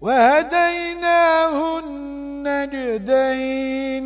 وهديناه النجدين